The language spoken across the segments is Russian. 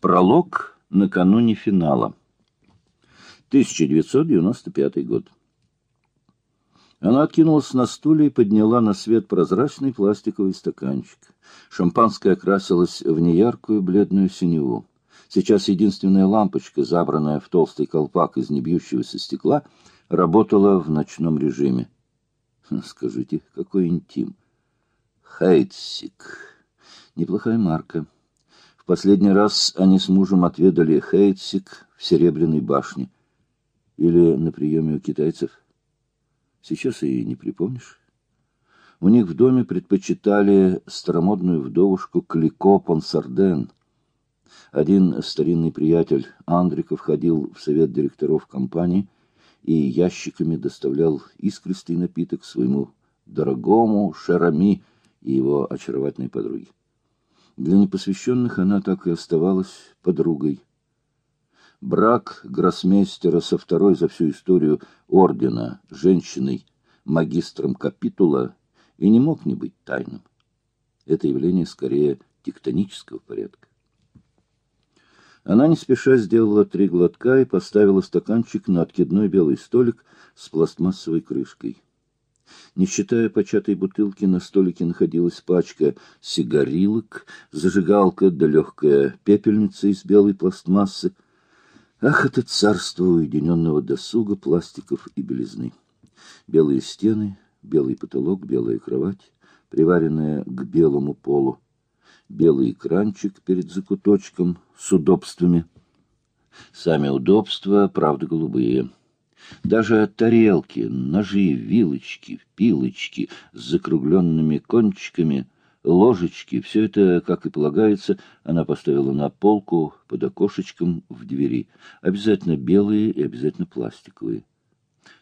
Пролог накануне финала. 1995 год. Она откинулась на стуле и подняла на свет прозрачный пластиковый стаканчик. Шампанское окрасилось в неяркую бледную синеву. Сейчас единственная лампочка, забранная в толстый колпак из небьющегося стекла, работала в ночном режиме. Скажите, какой интим. Хейтсик. Неплохая марка. Последний раз они с мужем отведали хейтсик в Серебряной башне. Или на приеме у китайцев. Сейчас и не припомнишь. У них в доме предпочитали старомодную вдовушку Клико Понсарден. Один старинный приятель Андриков ходил в совет директоров компании и ящиками доставлял искристый напиток своему дорогому Шарами и его очаровательной подруге. Для непосвященных она так и оставалась подругой. Брак гроссмейстера со второй за всю историю ордена женщиной, магистром капитула, и не мог не быть тайным. Это явление скорее тектонического порядка. Она не спеша сделала три глотка и поставила стаканчик на откидной белый столик с пластмассовой крышкой. Не считая початой бутылки, на столике находилась пачка сигарилок, зажигалка да легкая пепельница из белой пластмассы. Ах, это царство уединенного досуга, пластиков и белизны! Белые стены, белый потолок, белая кровать, приваренная к белому полу, белый экранчик перед закуточком с удобствами. Сами удобства, правда, голубые. Даже тарелки, ножи, вилочки, пилочки с закругленными кончиками, ложечки — все это, как и полагается, она поставила на полку под окошечком в двери. Обязательно белые и обязательно пластиковые.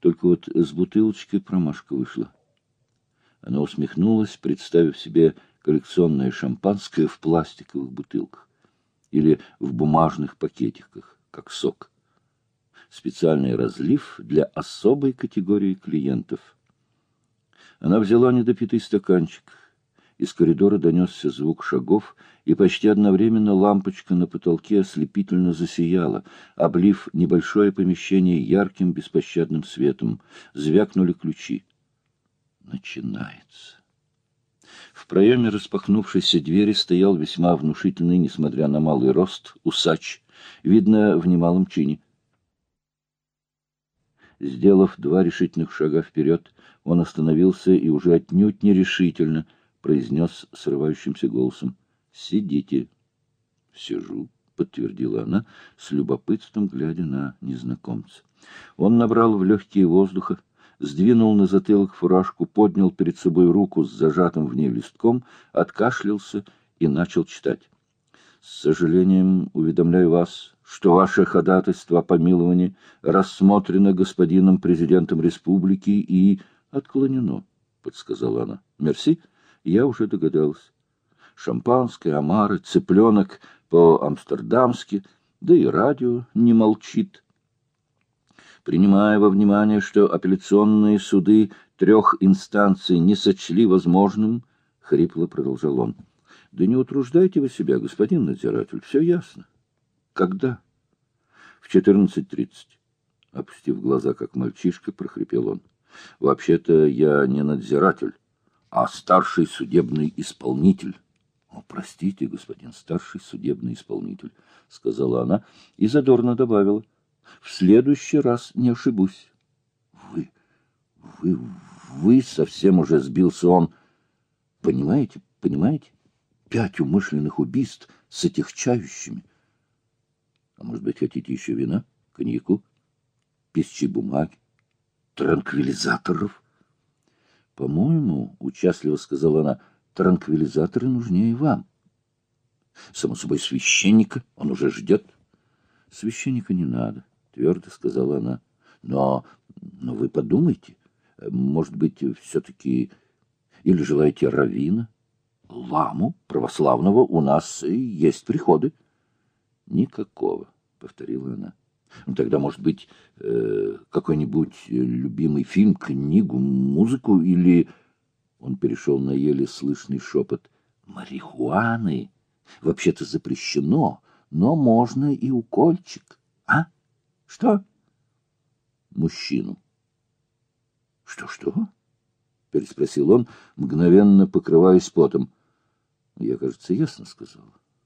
Только вот с бутылочкой промашка вышла. Она усмехнулась, представив себе коллекционное шампанское в пластиковых бутылках или в бумажных пакетиках, как сок специальный разлив для особой категории клиентов. Она взяла недопитый стаканчик. Из коридора донесся звук шагов, и почти одновременно лампочка на потолке ослепительно засияла, облив небольшое помещение ярким беспощадным светом. Звякнули ключи. Начинается. В проеме распахнувшейся двери стоял весьма внушительный, несмотря на малый рост, усач, видно, в немалом чине. Сделав два решительных шага вперед, он остановился и уже отнюдь нерешительно произнес срывающимся голосом «Сидите». «Сижу», — подтвердила она, с любопытством глядя на незнакомца. Он набрал в легкие воздуха, сдвинул на затылок фуражку, поднял перед собой руку с зажатым в ней листком, откашлялся и начал читать. «С сожалением уведомляю вас, что ваше ходатайство о помиловании рассмотрено господином президентом республики и отклонено, — подсказала она. — Мерси, я уже догадался. Шампанское, омары, цыпленок по-амстердамски, да и радио не молчит. Принимая во внимание, что апелляционные суды трех инстанций не сочли возможным, — хрипло продолжал он, — да не утруждайте вы себя, господин надзиратель, все ясно. Когда? В 14.30. Опустив глаза, как мальчишка, прохрипел он. Вообще-то я не надзиратель, а старший судебный исполнитель. Простите, господин старший судебный исполнитель, сказала она и задорно добавила. В следующий раз не ошибусь. Вы, вы, вы совсем уже сбился он. Понимаете, понимаете? Пять умышленных убийств с отягчающими. А может быть, хотите еще вина, коньяку, пищи бумаги, транквилизаторов? По-моему, участливо сказала она, транквилизаторы нужнее вам. Само собой, священника он уже ждет. Священника не надо, твердо сказала она. Но, но вы подумайте, может быть, все-таки... Или желаете равина? Ламу православного у нас есть приходы. Никакого, повторила она. Ну, тогда, может быть, э, какой-нибудь любимый фильм, книгу, музыку или... Он перешел на еле слышный шепот. Марихуаны вообще-то запрещено, но можно и укольчик. А? Что? Мужчину. Что-что? Переспросил он, мгновенно покрываясь потом. Я, кажется, ясно сказал.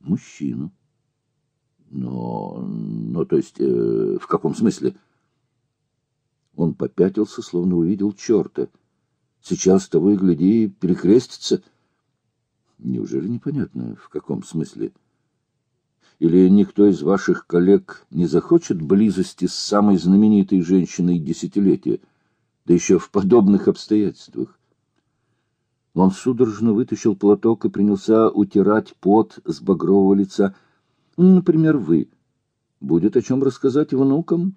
Мужчину. Но, но, то есть, э, в каком смысле? Он попятился, словно увидел черта. Сейчас того и гляди, перекрестится. Неужели непонятно, в каком смысле? Или никто из ваших коллег не захочет близости с самой знаменитой женщиной десятилетия, да еще в подобных обстоятельствах? Он судорожно вытащил платок и принялся утирать пот с багрового лица. Например, вы. Будет о чем рассказать внукам?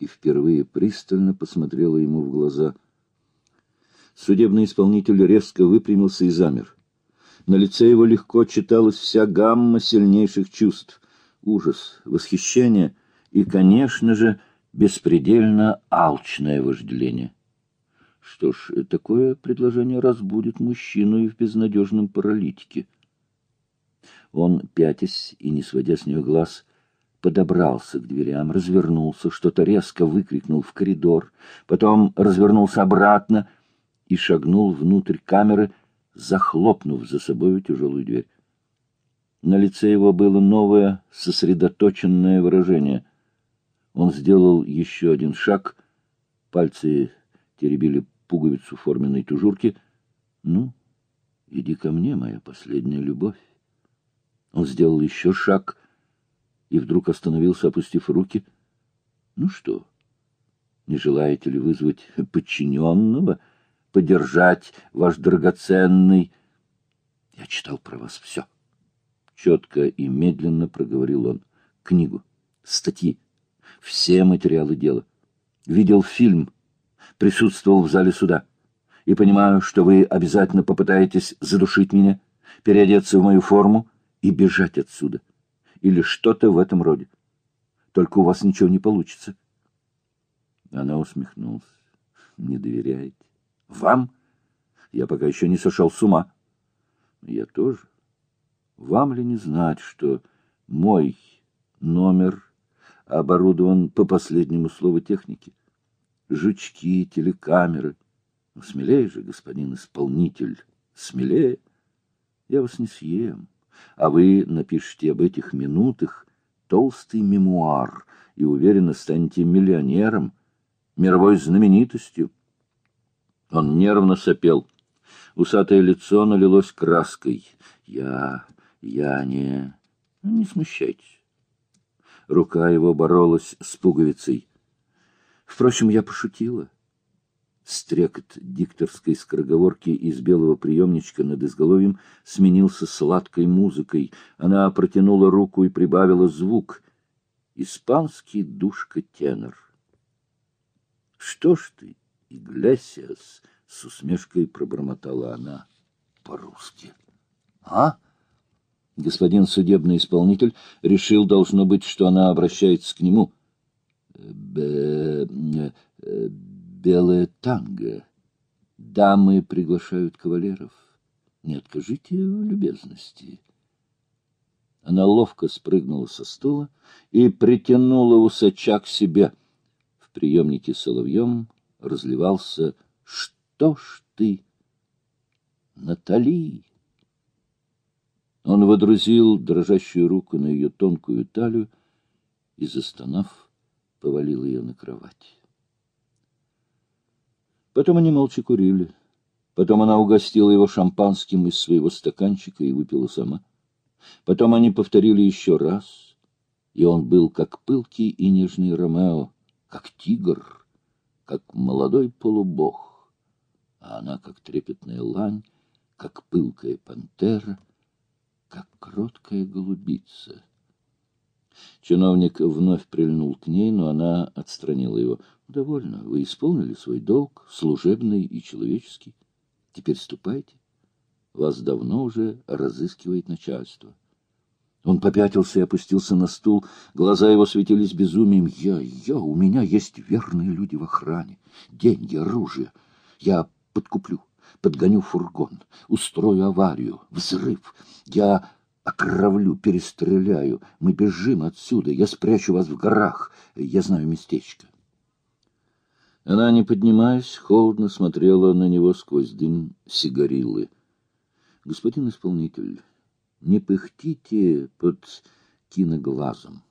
И впервые пристально посмотрела ему в глаза. Судебный исполнитель резко выпрямился и замер. На лице его легко читалась вся гамма сильнейших чувств. Ужас, восхищение и, конечно же, беспредельно алчное вожделение. Что ж, такое предложение разбудит мужчину и в безнадежном паралитике. Он, пятясь и не сводя с нее глаз, подобрался к дверям, развернулся, что-то резко выкрикнул в коридор, потом развернулся обратно и шагнул внутрь камеры, захлопнув за собой тяжелую дверь. На лице его было новое, сосредоточенное выражение. Он сделал еще один шаг, пальцы теребили пуговицу форменной тужурки. «Ну, иди ко мне, моя последняя любовь». Он сделал еще шаг и вдруг остановился, опустив руки. «Ну что, не желаете ли вызвать подчиненного, подержать ваш драгоценный...» «Я читал про вас все». Четко и медленно проговорил он. «Книгу, статьи, все материалы дела. Видел фильм» присутствовал в зале суда. И понимаю, что вы обязательно попытаетесь задушить меня, переодеться в мою форму и бежать отсюда. Или что-то в этом роде. Только у вас ничего не получится. Она усмехнулась. Не доверяете? Вам? Я пока еще не сошел с ума. Я тоже. Вам ли не знать, что мой номер оборудован по последнему слову техники? Жучки, телекамеры. Ну, смелее же, господин исполнитель, смелее. Я вас не съем, а вы напишите об этих минутах толстый мемуар и уверенно станете миллионером, мировой знаменитостью. Он нервно сопел. Усатое лицо налилось краской. Я... я не... Не смущайтесь. Рука его боролась с пуговицей. Впрочем, я пошутила. Стрекот дикторской скороговорки из белого приемничка над изголовьем сменился сладкой музыкой. Она протянула руку и прибавила звук. Испанский душка-тенор. «Что ж ты, Иглесиас?» — с усмешкой пробормотала она по-русски. «А?» Господин судебный исполнитель решил, должно быть, что она обращается к нему — Б... белое танго. Дамы приглашают кавалеров. Не откажите в любезности. Она ловко спрыгнула со стула и притянула усача к себе. В приемнике соловьем разливался «Что ж ты, Натали?» Он водрузил дрожащую руку на ее тонкую талию и, застонав, повалил ее на кровать. Потом они молча курили. Потом она угостила его шампанским из своего стаканчика и выпила сама. Потом они повторили еще раз, и он был как пылкий и нежный Ромео, как тигр, как молодой полубог, а она как трепетная лань, как пылкая пантера, как кроткая голубица — Чиновник вновь прильнул к ней, но она отстранила его. «Довольно. Вы исполнили свой долг, служебный и человеческий. Теперь ступайте. Вас давно уже разыскивает начальство». Он попятился и опустился на стул. Глаза его светились безумием. «Я, я, у меня есть верные люди в охране. Деньги, оружие. Я подкуплю, подгоню фургон, устрою аварию, взрыв. Я Отравлю, перестреляю. Мы бежим отсюда. Я спрячу вас в горах. Я знаю местечко. Она, не поднимаясь, холодно смотрела на него сквозь дым сигарилы. — Господин исполнитель, не пыхтите под киноглазом.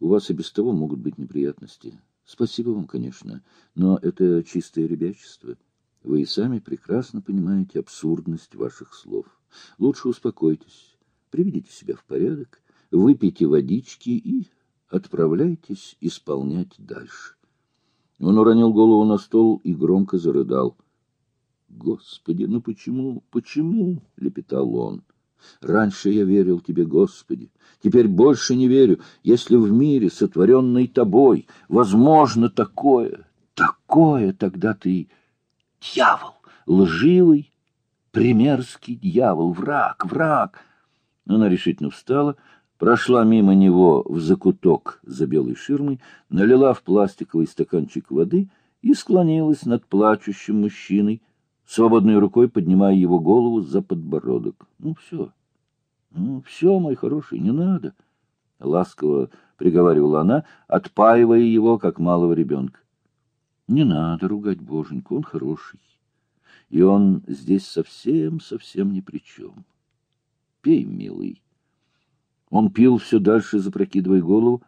У вас и без того могут быть неприятности. Спасибо вам, конечно, но это чистое ребячество. Вы и сами прекрасно понимаете абсурдность ваших слов. Лучше успокойтесь, приведите себя в порядок, выпейте водички и отправляйтесь исполнять дальше. Он уронил голову на стол и громко зарыдал. «Господи, ну почему, почему?» — лепетал он. «Раньше я верил тебе, Господи, теперь больше не верю, если в мире, сотворенный тобой, возможно такое, такое, тогда ты дьявол, лживый, примерский дьявол, враг, враг». Она решительно встала, прошла мимо него в закуток за белой ширмой, налила в пластиковый стаканчик воды и склонилась над плачущим мужчиной, свободной рукой поднимая его голову за подбородок. — Ну, все. Ну, все, мой хороший, не надо. Ласково приговаривала она, отпаивая его, как малого ребенка. Не надо ругать Боженьку, он хороший. И он здесь совсем-совсем ни при чем. Пей, милый. Он пил все дальше, запрокидывая голову.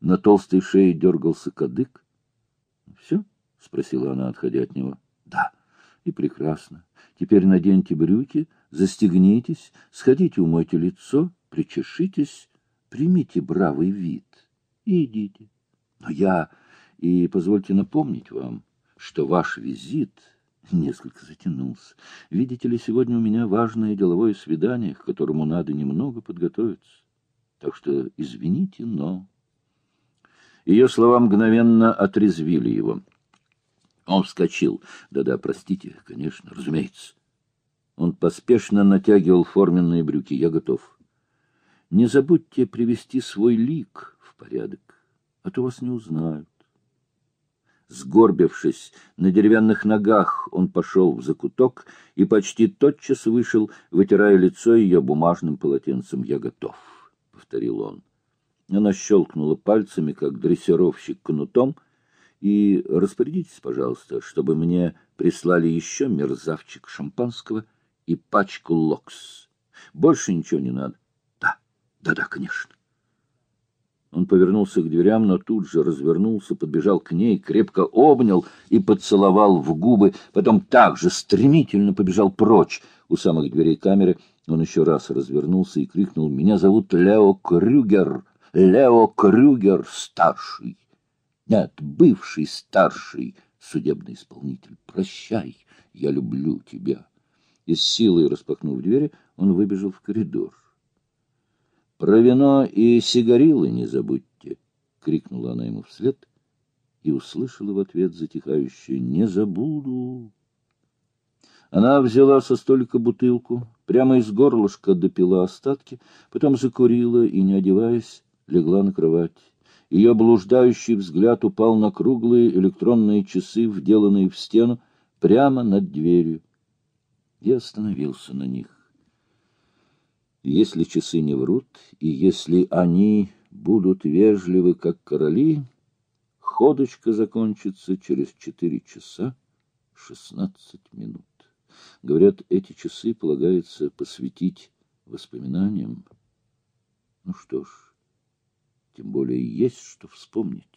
На толстой шее дергался кадык. — Все? — спросила она, отходя от него. — Да. И прекрасно. Теперь наденьте брюки, застегнитесь, сходите умойте лицо, причешитесь, примите бравый вид и идите. Но я... И позвольте напомнить вам, что ваш визит несколько затянулся. Видите ли, сегодня у меня важное деловое свидание, к которому надо немного подготовиться. Так что извините, но... Ее слова мгновенно отрезвили его. Он вскочил. Да-да, простите, конечно, разумеется. Он поспешно натягивал форменные брюки. Я готов. Не забудьте привести свой лик в порядок, а то вас не узнают. Сгорбившись на деревянных ногах, он пошел в закуток и почти тотчас вышел, вытирая лицо ее бумажным полотенцем. «Я готов» повторил он. Она щелкнула пальцами, как дрессировщик кнутом, и распорядитесь, пожалуйста, чтобы мне прислали еще мерзавчик шампанского и пачку локс. Больше ничего не надо. Да, да-да, конечно. Он повернулся к дверям, но тут же развернулся, подбежал к ней, крепко обнял и поцеловал в губы, потом так же стремительно побежал прочь. У самых дверей камеры он еще раз развернулся и крикнул «Меня зовут Лео Крюгер! Лео Крюгер, старший!» Нет, бывший старший судебный исполнитель. Прощай, я люблю тебя. И с силой распахнув двери, он выбежал в коридор. «Про вино и сигарилы не забудьте!» — крикнула она ему вслед и услышала в ответ затихающее «Не забуду!» Она взяла со столика бутылку, прямо из горлышка допила остатки, потом закурила и, не одеваясь, легла на кровать. Ее блуждающий взгляд упал на круглые электронные часы, вделанные в стену, прямо над дверью, и остановился на них. Если часы не врут, и если они будут вежливы, как короли, ходочка закончится через четыре часа шестнадцать минут. Говорят, эти часы полагается посвятить воспоминаниям. Ну что ж, тем более есть что вспомнить.